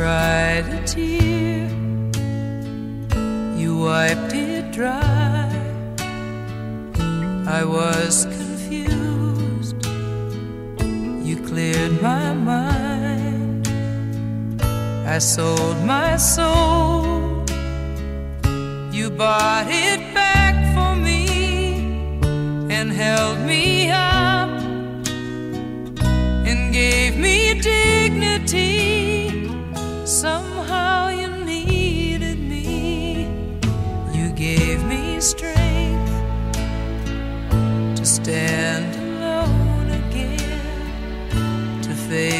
cried a tear, you wiped it dry. I was confused, you cleared my mind. I sold my soul, you bought it back for me and held me up and gave me dignity.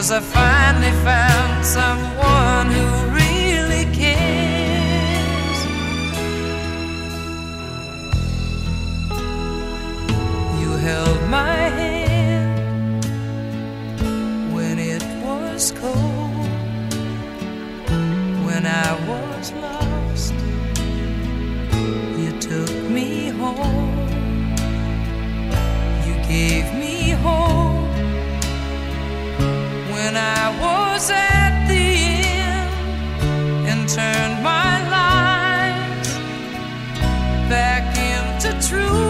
Cause I finally found someone who when I was lost. You took me home, you gave me hope. When I was at the end and turned my lies back into truth